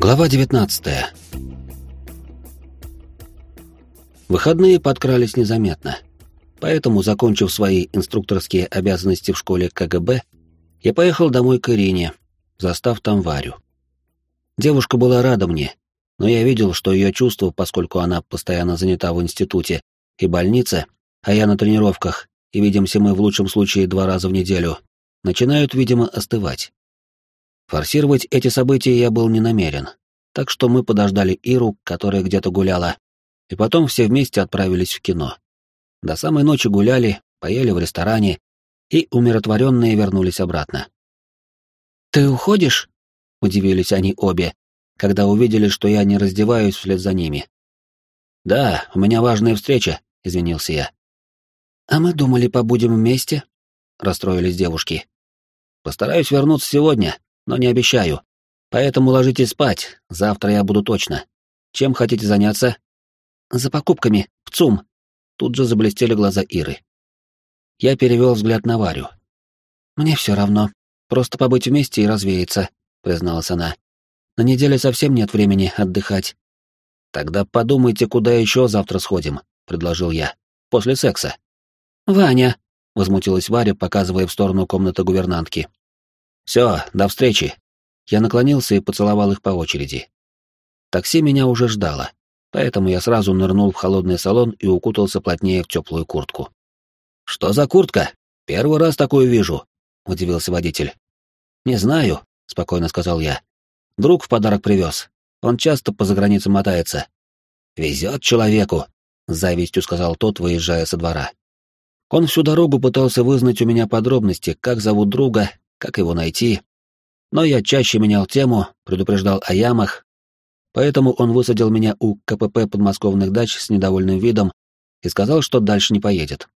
Глава 19. Выходные подкрались незаметно. Поэтому, закончив свои инструкторские обязанности в школе КГБ, я поехал домой к Ирине, застав там Варю. Девушка была рада мне, но я видел, что ее чувства, поскольку она постоянно занята в институте и больнице, а я на тренировках, и видимся мы в лучшем случае два раза в неделю, начинают, видимо, остывать. Форсировать эти события я был не намерен, так что мы подождали Иру, которая где-то гуляла, и потом все вместе отправились в кино. До самой ночи гуляли, поели в ресторане и умиротворенные вернулись обратно. «Ты уходишь?» — удивились они обе, когда увидели, что я не раздеваюсь вслед за ними. «Да, у меня важная встреча», — извинился я. «А мы думали, побудем вместе», — расстроились девушки. «Постараюсь вернуться сегодня, но не обещаю. Поэтому ложитесь спать, завтра я буду точно. Чем хотите заняться? За покупками, в ЦУМ. Тут же заблестели глаза Иры. Я перевел взгляд на Варю. Мне все равно. Просто побыть вместе и развеяться, призналась она. На неделе совсем нет времени отдыхать. Тогда подумайте, куда еще завтра сходим, предложил я. После секса. Ваня, возмутилась Варя, показывая в сторону комнаты гувернантки. Все, до встречи. Я наклонился и поцеловал их по очереди. Такси меня уже ждало, поэтому я сразу нырнул в холодный салон и укутался плотнее в теплую куртку. «Что за куртка? Первый раз такую вижу», — удивился водитель. «Не знаю», — спокойно сказал я. «Друг в подарок привез. Он часто по загранице мотается». «Везет человеку», — с завистью сказал тот, выезжая со двора. Он всю дорогу пытался вызнать у меня подробности, как зовут друга как его найти. Но я чаще менял тему, предупреждал о ямах, поэтому он высадил меня у КПП подмосковных дач с недовольным видом и сказал, что дальше не поедет.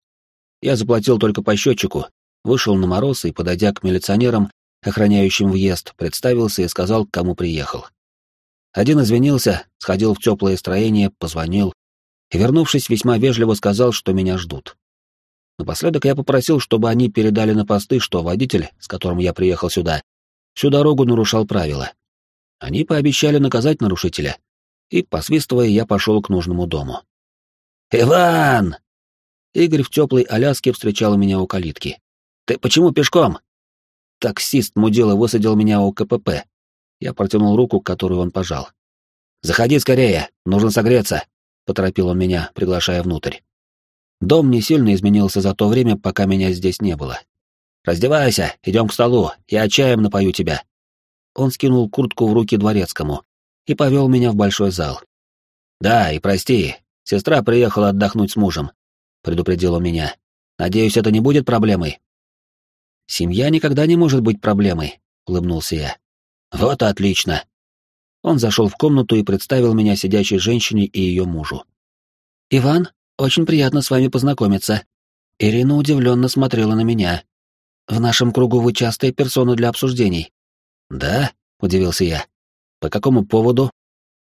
Я заплатил только по счетчику, вышел на мороз и, подойдя к милиционерам, охраняющим въезд, представился и сказал, к кому приехал. Один извинился, сходил в теплое строение, позвонил и, вернувшись, весьма вежливо сказал, что меня ждут. Напоследок я попросил, чтобы они передали на посты, что водитель, с которым я приехал сюда, всю дорогу нарушал правила. Они пообещали наказать нарушителя, и, посвистывая, я пошел к нужному дому. «Иван!» Игорь в теплой Аляске встречал меня у калитки. «Ты почему пешком?» Таксист мудила высадил меня у КПП. Я протянул руку, которую он пожал. «Заходи скорее, нужно согреться», — поторопил он меня, приглашая внутрь. Дом не сильно изменился за то время, пока меня здесь не было. «Раздевайся, идем к столу, я чаем напою тебя». Он скинул куртку в руки дворецкому и повел меня в большой зал. «Да, и прости, сестра приехала отдохнуть с мужем», — предупредил он меня. «Надеюсь, это не будет проблемой?» «Семья никогда не может быть проблемой», — улыбнулся я. «Вот отлично». Он зашел в комнату и представил меня сидящей женщине и ее мужу. «Иван, очень приятно с вами познакомиться. Ирина удивленно смотрела на меня. В нашем кругу вы частая персона для обсуждений. Да? удивился я. По какому поводу?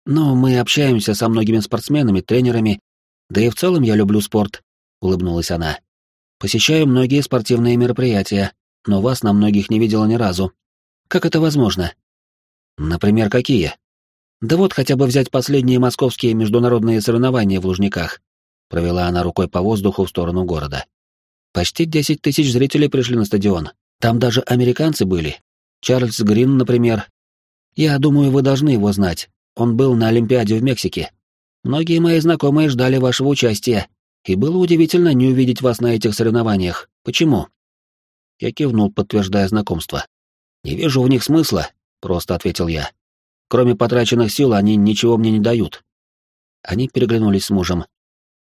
Ну, мы общаемся со многими спортсменами, тренерами, да и в целом я люблю спорт, улыбнулась она. Посещаю многие спортивные мероприятия, но вас на многих не видела ни разу. Как это возможно? Например, какие? Да вот хотя бы взять последние московские международные соревнования в Лужниках. Провела она рукой по воздуху в сторону города. Почти десять тысяч зрителей пришли на стадион. Там даже американцы были. Чарльз Грин, например. Я думаю, вы должны его знать. Он был на Олимпиаде в Мексике. Многие мои знакомые ждали вашего участия, и было удивительно не увидеть вас на этих соревнованиях. Почему? Я кивнул, подтверждая знакомство. «Не вижу в них смысла», — просто ответил я. «Кроме потраченных сил они ничего мне не дают». Они переглянулись с мужем,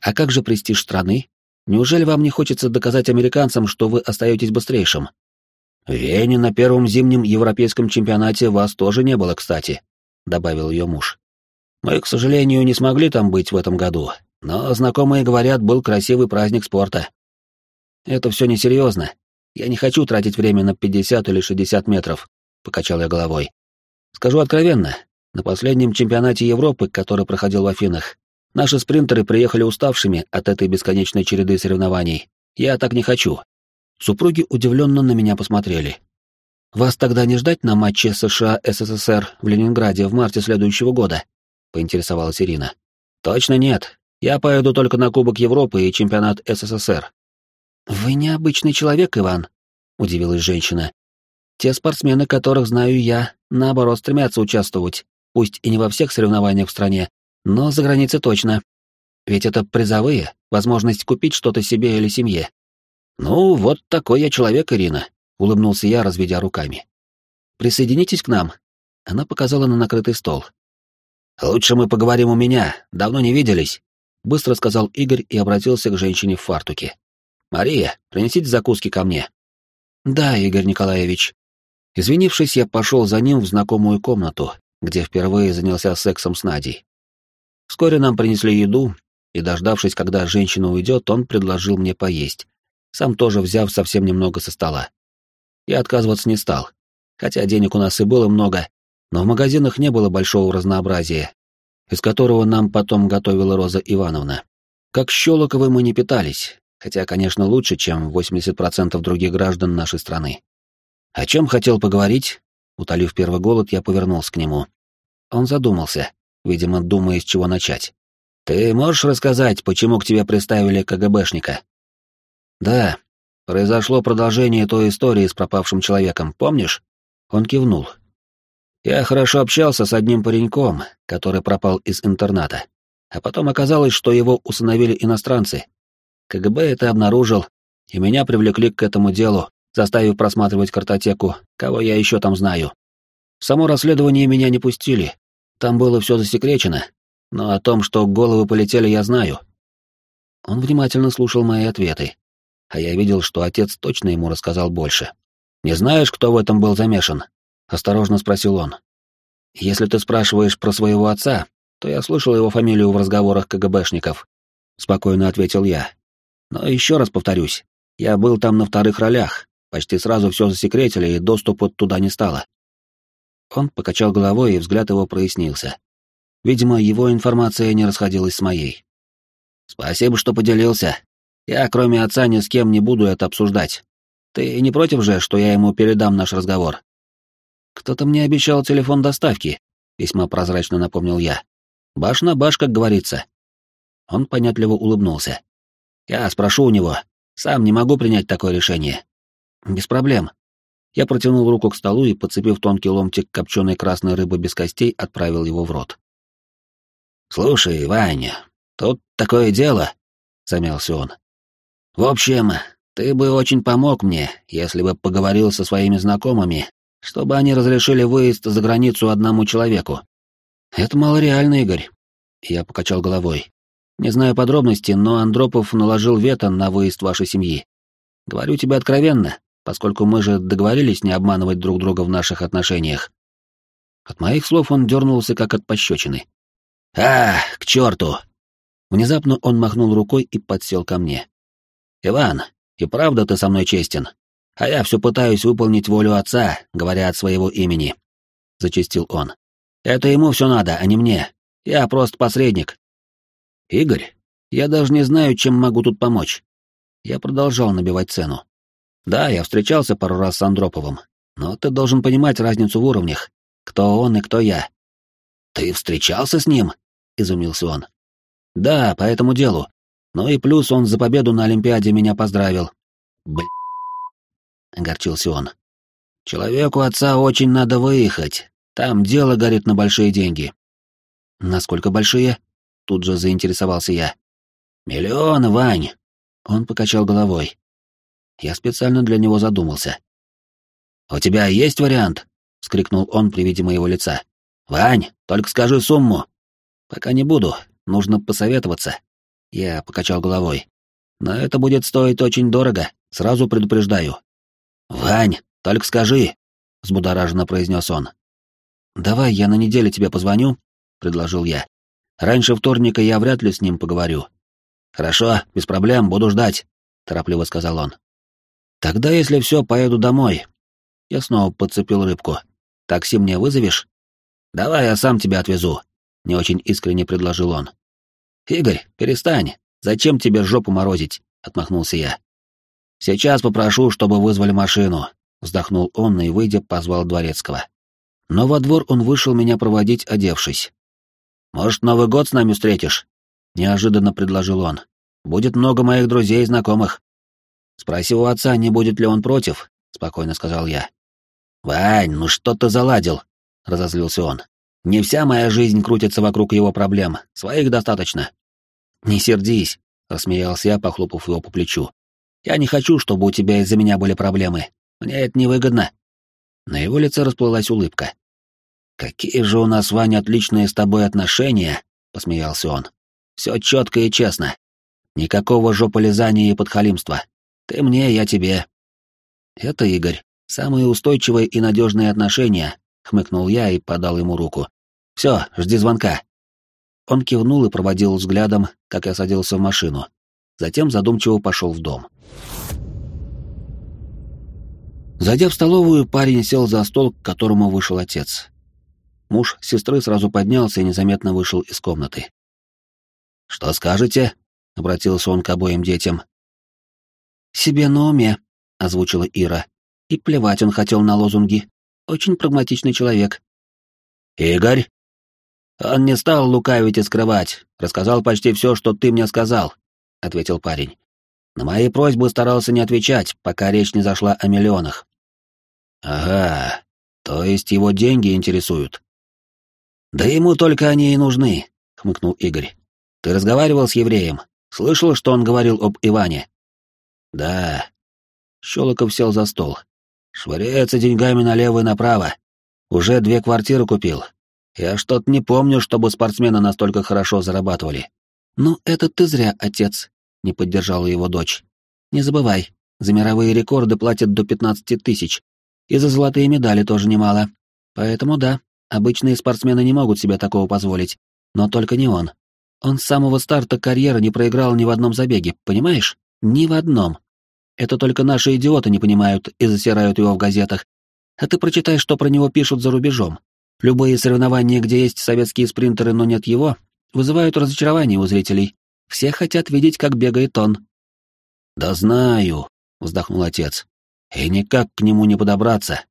а как же престиж страны? Неужели вам не хочется доказать американцам, что вы остаетесь быстрейшим? В Вене на первом зимнем европейском чемпионате вас тоже не было, кстати, добавил ее муж. Мы, к сожалению, не смогли там быть в этом году, но знакомые говорят, был красивый праздник спорта. Это все несерьезно. Я не хочу тратить время на 50 или 60 метров, покачал я головой. Скажу откровенно, на последнем чемпионате Европы, который проходил в Афинах, Наши спринтеры приехали уставшими от этой бесконечной череды соревнований. Я так не хочу. Супруги удивленно на меня посмотрели. «Вас тогда не ждать на матче США-СССР в Ленинграде в марте следующего года?» — поинтересовалась Ирина. «Точно нет. Я поеду только на Кубок Европы и чемпионат СССР». «Вы необычный человек, Иван», — удивилась женщина. «Те спортсмены, которых знаю я, наоборот, стремятся участвовать, пусть и не во всех соревнованиях в стране, но за границей точно. Ведь это призовые, возможность купить что-то себе или семье». «Ну, вот такой я человек, Ирина», улыбнулся я, разведя руками. Присоединитесь к нам. Она показала на накрытый стол. Лучше мы поговорим у меня, давно не виделись, быстро сказал Игорь и обратился к женщине в фартуке. Мария, принесите закуски ко мне. Да, Игорь Николаевич. Извинившись, я пошел за ним в знакомую комнату, где впервые занялся сексом с Надей. Вскоре нам принесли еду, и, дождавшись, когда женщина уйдет, он предложил мне поесть, сам тоже взяв совсем немного со стола. Я отказываться не стал. Хотя денег у нас и было много, но в магазинах не было большого разнообразия, из которого нам потом готовила Роза Ивановна. Как Щелоковы мы не питались, хотя, конечно, лучше, чем 80% других граждан нашей страны. О чем хотел поговорить? Утолив первый голод, я повернулся к нему. Он задумался, видимо, думая, с чего начать. «Ты можешь рассказать, почему к тебе приставили КГБшника?» «Да, Произошло продолжение той истории с пропавшим человеком, помнишь? Он кивнул. Я хорошо общался с одним пареньком, который пропал из интерната. А потом оказалось, что его усыновили иностранцы. КГБ это обнаружил, и меня привлекли к этому делу, заставив просматривать картотеку, кого я еще там знаю. Само расследование меня не пустили. Там было все засекречено, но о том, что головы полетели, я знаю. Он внимательно слушал мои ответы, а я видел, что отец точно ему рассказал больше. «Не знаешь, кто в этом был замешан?» — осторожно спросил он. «Если ты спрашиваешь про своего отца, то я слышал его фамилию в разговорах КГБшников», — спокойно ответил я. «Но еще раз повторюсь, я был там на вторых ролях, почти сразу все засекретили, и доступа туда не стало». Он покачал головой, и взгляд его прояснился. Видимо, его информация не расходилась с моей. «Спасибо, что поделился. Я, кроме отца, ни с кем не буду это обсуждать. Ты не против же, что я ему передам наш разговор? Кто-то мне обещал телефон доставки, весьма прозрачно напомнил я. Баш на баш, как говорится. Он понятливо улыбнулся. Я спрошу у него. Сам не могу принять такое решение. Без проблем. Я протянул руку к столу и, подцепив тонкий ломтик копченой красной рыбы без костей, отправил его в рот. «Слушай, Ваня, тут такое дело», — замялся он. В общем, ты бы очень помог мне, если бы поговорил со своими знакомыми, чтобы они разрешили выезд за границу одному человеку. Это малореально, Игорь. Я покачал головой. Не знаю подробностей, но Андропов наложил вето на выезд вашей семьи. Говорю тебе откровенно, поскольку мы же договорились не обманывать друг друга в наших отношениях. От моих слов он дернулся, как от пощечины. «А, к черту!» Внезапно он махнул рукой и подсел ко мне. «Иван, и правда ты со мной честен? А я все пытаюсь выполнить волю отца, говоря от своего имени», — зачистил он. «Это ему все надо, а не мне. Я просто посредник». «Игорь, я даже не знаю, чем могу тут помочь». Я продолжал набивать цену. «Да, я встречался пару раз с Андроповым, но ты должен понимать разницу в уровнях. Кто он и кто я». «Ты встречался с ним?» — изумился он. «Да, по этому делу. Ну и плюс он за победу на Олимпиаде меня поздравил. Бля. Огорчился он. Человеку отца очень надо выехать. Там дело горит на большие деньги. Насколько большие? Тут же заинтересовался я. Миллионы, Вань. Он покачал головой. Я специально для него задумался. «У тебя есть вариант?» — вскрикнул он при виде моего лица. «Вань, только скажи сумму». «Пока не буду, нужно посоветоваться. Я покачал головой. Но это будет стоить очень дорого, сразу предупреждаю. Вань, только скажи, взбудораженно произнес он. Давай я на неделе тебе позвоню, предложил я. Раньше вторника я вряд ли с ним поговорю. Хорошо, без проблем, буду ждать, торопливо сказал он. Тогда, если все, поеду домой. Я снова подцепил рыбку. Такси мне вызовешь? Давай я сам тебя отвезу, не очень искренне предложил он. «Игорь, перестань. Зачем тебе жопу морозить?» — отмахнулся я. «Сейчас попрошу, чтобы вызвали машину. вздохнул он и, выйдя, позвал дворецкого. Но во двор он вышел меня проводить, одевшись. «Может, Новый год с нами встретишь?» — неожиданно предложил он. «Будет много моих друзей и знакомых». «Спроси у отца, не будет ли он против», — спокойно сказал я. «Вань, ну что ты заладил?» — разозлился он. «Не вся моя жизнь крутится вокруг его проблем, своих достаточно». «Не сердись», — рассмеялся я, похлопав его по плечу. «Я не хочу, чтобы у тебя из-за меня были проблемы. Мне это невыгодно». На его лице расплылась улыбка. «Какие же у нас, Ваня, отличные с тобой отношения!» — посмеялся он. «Все четко и честно. Никакого жополизания и подхалимства. Ты мне, я тебе». «Это Игорь. Самые устойчивые и надежные отношения», — хмыкнул я и подал ему руку. «Все, жди звонка». Он кивнул и проводил взглядом, как я садился в машину. Затем задумчиво пошел в дом. Зайдя в столовую, парень сел за стол, к которому вышел отец. Муж сестры сразу поднялся и незаметно вышел из комнаты. «Что скажете?» — обратился он к обоим детям. «Себе на уме», — озвучила Ира. «И плевать он хотел на лозунги. Очень прагматичный человек». «Игорь?» «Он не стал лукавить и скрывать. Рассказал почти все, что ты мне сказал», — ответил парень. «На мои просьбы старался не отвечать, пока речь не зашла о миллионах». «Ага, то есть его деньги интересуют?» «Да ему только они и нужны», — хмыкнул Игорь. «Ты разговаривал с евреем? Слышал, что он говорил об Иване?» «Да». Щелоков сел за стол. «Швыряется деньгами налево и направо. Уже две квартиры купил. Я что-то не помню, чтобы спортсмены настолько хорошо зарабатывали». «Ну, это ты зря, отец», — не поддержала его дочь. «Не забывай, за мировые рекорды платят до пятнадцати тысяч. И за золотые медали тоже немало. Поэтому да, Обычные спортсмены не могут себе такого позволить, но только не он. Он с самого старта карьеры не проиграл ни в одном забеге, понимаешь? Ни в одном. Это только наши идиоты не понимают и засирают его в газетах. А ты прочитай, что про него пишут за рубежом. Любые соревнования, где есть советские спринтеры, но нет его, вызывают разочарование у зрителей. Все хотят видеть, как бегает он. «Да знаю», — вздохнул отец. «И никак к нему не подобраться.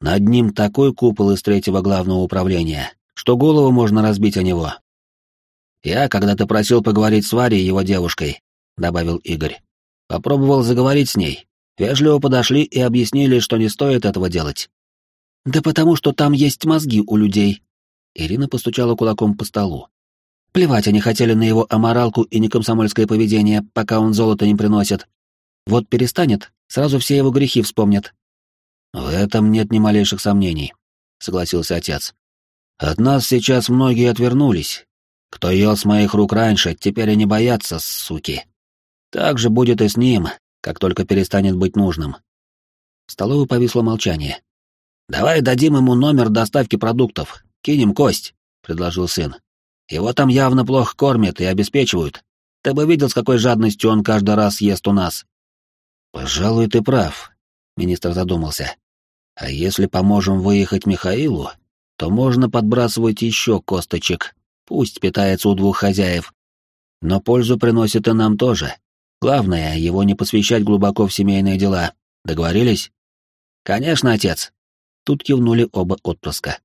Над ним такой купол из третьего главного управления, что голову можно разбить о него. «Я когда-то просил поговорить с Варей, его девушкой», — добавил Игорь. «Попробовал заговорить с ней. Вежливо подошли и объяснили, что не стоит этого делать». «Да потому что там есть мозги у людей». Ирина постучала кулаком по столу. Плевать они хотели на его аморалку и некомсомольское поведение, пока он золото не приносит. Вот перестанет, сразу все его грехи вспомнят, «В этом нет ни малейших сомнений», — согласился отец. «От нас сейчас многие отвернулись. Кто ел с моих рук раньше, теперь они боятся, суки. Так же будет и с ним, как только перестанет быть нужным». В столовой повисло молчание. «Давай дадим ему номер доставки продуктов, кинем кость», — предложил сын. «Его там явно плохо кормят и обеспечивают. Ты бы видел, с какой жадностью он каждый раз ест у нас». «Пожалуй, ты прав», — министр задумался. А если поможем выехать Михаилу, то можно подбрасывать еще косточек, пусть питается у двух хозяев. Но пользу приносит и нам тоже. Главное, его не посвящать глубоко в семейные дела. Договорились? Конечно, отец. Тут кивнули оба отпрыска.